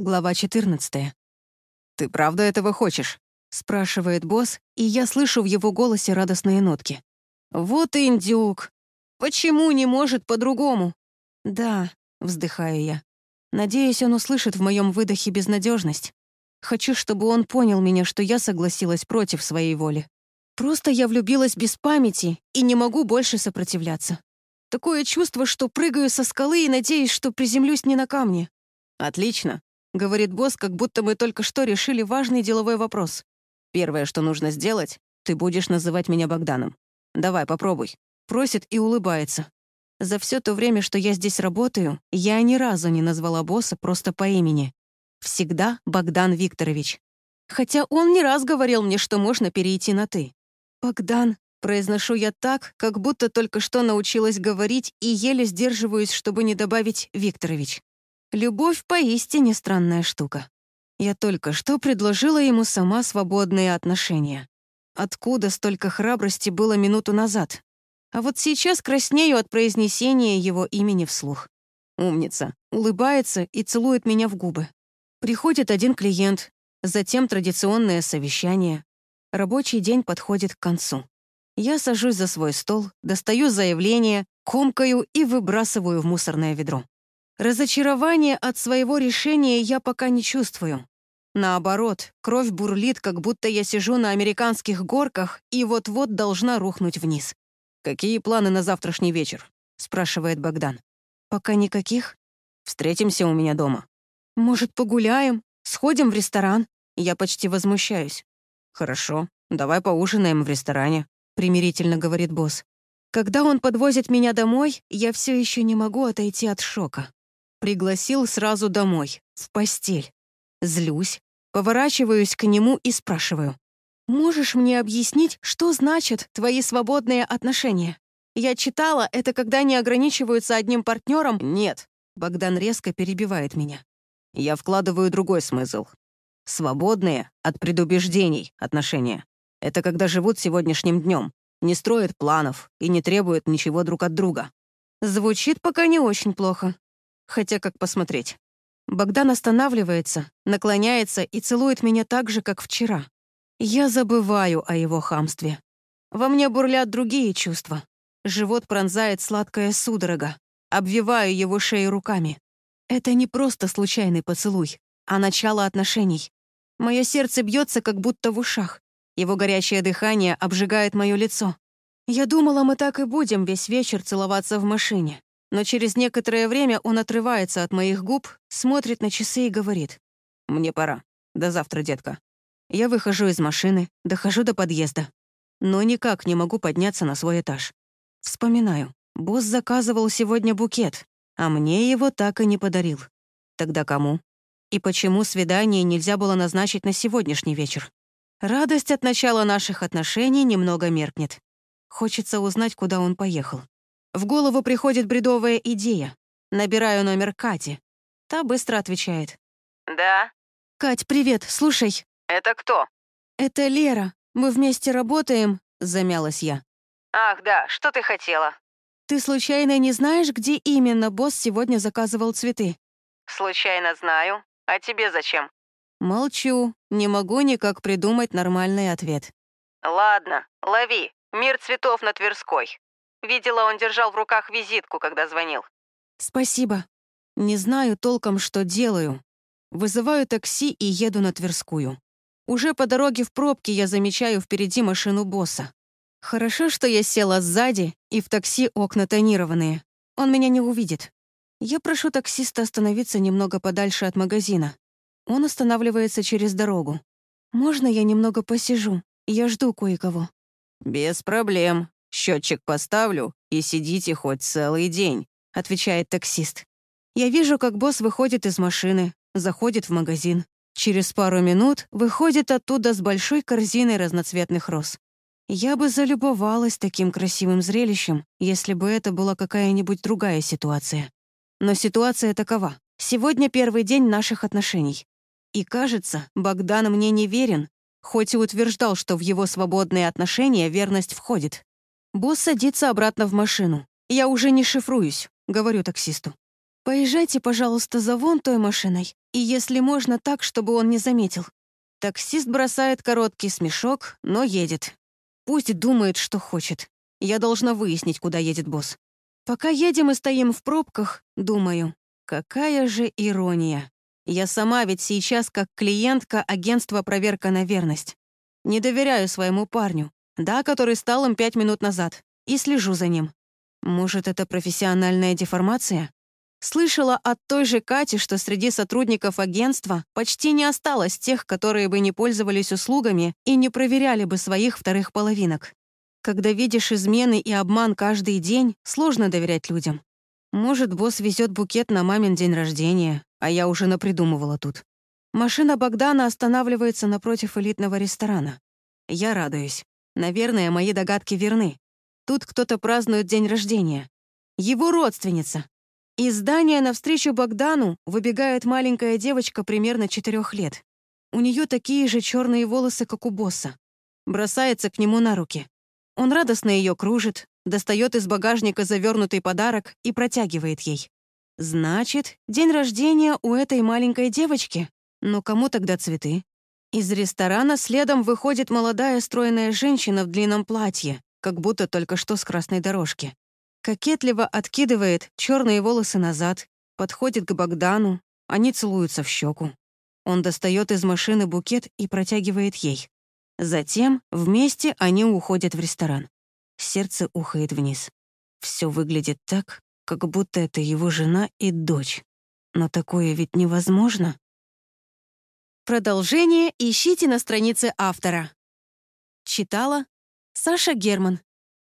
Глава 14. «Ты правда этого хочешь?» — спрашивает босс, и я слышу в его голосе радостные нотки. «Вот индюк! Почему не может по-другому?» «Да», — вздыхаю я. «Надеюсь, он услышит в моем выдохе безнадежность. Хочу, чтобы он понял меня, что я согласилась против своей воли. Просто я влюбилась без памяти и не могу больше сопротивляться. Такое чувство, что прыгаю со скалы и надеюсь, что приземлюсь не на камне. «Отлично», — говорит босс, как будто мы только что решили важный деловой вопрос. «Первое, что нужно сделать, ты будешь называть меня Богданом. Давай, попробуй». Просит и улыбается. За все то время, что я здесь работаю, я ни разу не назвала босса просто по имени. Всегда Богдан Викторович. Хотя он не раз говорил мне, что можно перейти на «ты». «Богдан», — произношу я так, как будто только что научилась говорить и еле сдерживаюсь, чтобы не добавить «Викторович». Любовь поистине странная штука. Я только что предложила ему сама свободные отношения. Откуда столько храбрости было минуту назад? А вот сейчас краснею от произнесения его имени вслух. Умница. Улыбается и целует меня в губы. Приходит один клиент, затем традиционное совещание. Рабочий день подходит к концу. Я сажусь за свой стол, достаю заявление, комкаю и выбрасываю в мусорное ведро. Разочарование от своего решения я пока не чувствую. Наоборот, кровь бурлит, как будто я сижу на американских горках и вот-вот должна рухнуть вниз. «Какие планы на завтрашний вечер?» — спрашивает Богдан. «Пока никаких. Встретимся у меня дома». «Может, погуляем? Сходим в ресторан?» Я почти возмущаюсь. «Хорошо, давай поужинаем в ресторане», — примирительно говорит босс. Когда он подвозит меня домой, я все еще не могу отойти от шока. Пригласил сразу домой, в постель. Злюсь, поворачиваюсь к нему и спрашиваю. «Можешь мне объяснить, что значат твои свободные отношения? Я читала, это когда не ограничиваются одним партнером. Нет. Богдан резко перебивает меня. Я вкладываю другой смысл. Свободные от предубеждений отношения. Это когда живут сегодняшним днем, не строят планов и не требуют ничего друг от друга. Звучит пока не очень плохо. Хотя как посмотреть. Богдан останавливается, наклоняется и целует меня так же, как вчера. Я забываю о его хамстве. Во мне бурлят другие чувства. Живот пронзает сладкая судорога. Обвиваю его шею руками. Это не просто случайный поцелуй, а начало отношений. Мое сердце бьется, как будто в ушах. Его горячее дыхание обжигает мое лицо. Я думала, мы так и будем весь вечер целоваться в машине. Но через некоторое время он отрывается от моих губ, смотрит на часы и говорит. «Мне пора. До завтра, детка». Я выхожу из машины, дохожу до подъезда. Но никак не могу подняться на свой этаж. Вспоминаю. Босс заказывал сегодня букет, а мне его так и не подарил. Тогда кому? И почему свидание нельзя было назначить на сегодняшний вечер? Радость от начала наших отношений немного меркнет. Хочется узнать, куда он поехал. В голову приходит бредовая идея. Набираю номер Кати. Та быстро отвечает. «Да?» «Кать, привет, слушай». «Это кто?» «Это Лера. Мы вместе работаем», — замялась я. «Ах, да, что ты хотела?» «Ты случайно не знаешь, где именно босс сегодня заказывал цветы?» «Случайно знаю. А тебе зачем?» Молчу. Не могу никак придумать нормальный ответ. «Ладно, лови. Мир цветов на Тверской. Видела, он держал в руках визитку, когда звонил. Спасибо. Не знаю толком, что делаю. Вызываю такси и еду на Тверскую. Уже по дороге в пробке я замечаю впереди машину босса. Хорошо, что я села сзади, и в такси окна тонированные. Он меня не увидит. Я прошу таксиста остановиться немного подальше от магазина. Он останавливается через дорогу. «Можно я немного посижу? Я жду кое-кого». «Без проблем», Счетчик поставлю и сидите хоть целый день», — отвечает таксист. Я вижу, как босс выходит из машины, заходит в магазин. Через пару минут выходит оттуда с большой корзиной разноцветных роз. Я бы залюбовалась таким красивым зрелищем, если бы это была какая-нибудь другая ситуация. Но ситуация такова. Сегодня первый день наших отношений. И кажется, Богдан мне не верен, хоть и утверждал, что в его свободные отношения верность входит. Босс садится обратно в машину. Я уже не шифруюсь, говорю таксисту. «Поезжайте, пожалуйста, за вон той машиной, и если можно так, чтобы он не заметил». Таксист бросает короткий смешок, но едет. Пусть думает, что хочет. Я должна выяснить, куда едет босс. Пока едем и стоим в пробках, думаю, какая же ирония. Я сама ведь сейчас как клиентка агентства «Проверка на верность». Не доверяю своему парню, да, который стал им пять минут назад, и слежу за ним. Может, это профессиональная деформация? Слышала от той же Кати, что среди сотрудников агентства почти не осталось тех, которые бы не пользовались услугами и не проверяли бы своих вторых половинок. Когда видишь измены и обман каждый день, сложно доверять людям. Может, босс везет букет на мамин день рождения, а я уже напридумывала тут. Машина Богдана останавливается напротив элитного ресторана. Я радуюсь. Наверное, мои догадки верны. Тут кто-то празднует день рождения. Его родственница. Из здания навстречу Богдану выбегает маленькая девочка примерно четырех лет. У нее такие же черные волосы, как у босса. Бросается к нему на руки. Он радостно ее кружит, достает из багажника завернутый подарок и протягивает ей. Значит, день рождения у этой маленькой девочки. Но кому тогда цветы? Из ресторана следом выходит молодая стройная женщина в длинном платье, как будто только что с красной дорожки. Кокетливо откидывает черные волосы назад, подходит к Богдану, они целуются в щеку. Он достает из машины букет и протягивает ей. Затем вместе они уходят в ресторан. Сердце ухает вниз. Все выглядит так, как будто это его жена и дочь. Но такое ведь невозможно. Продолжение ищите на странице автора. Читала Саша Герман.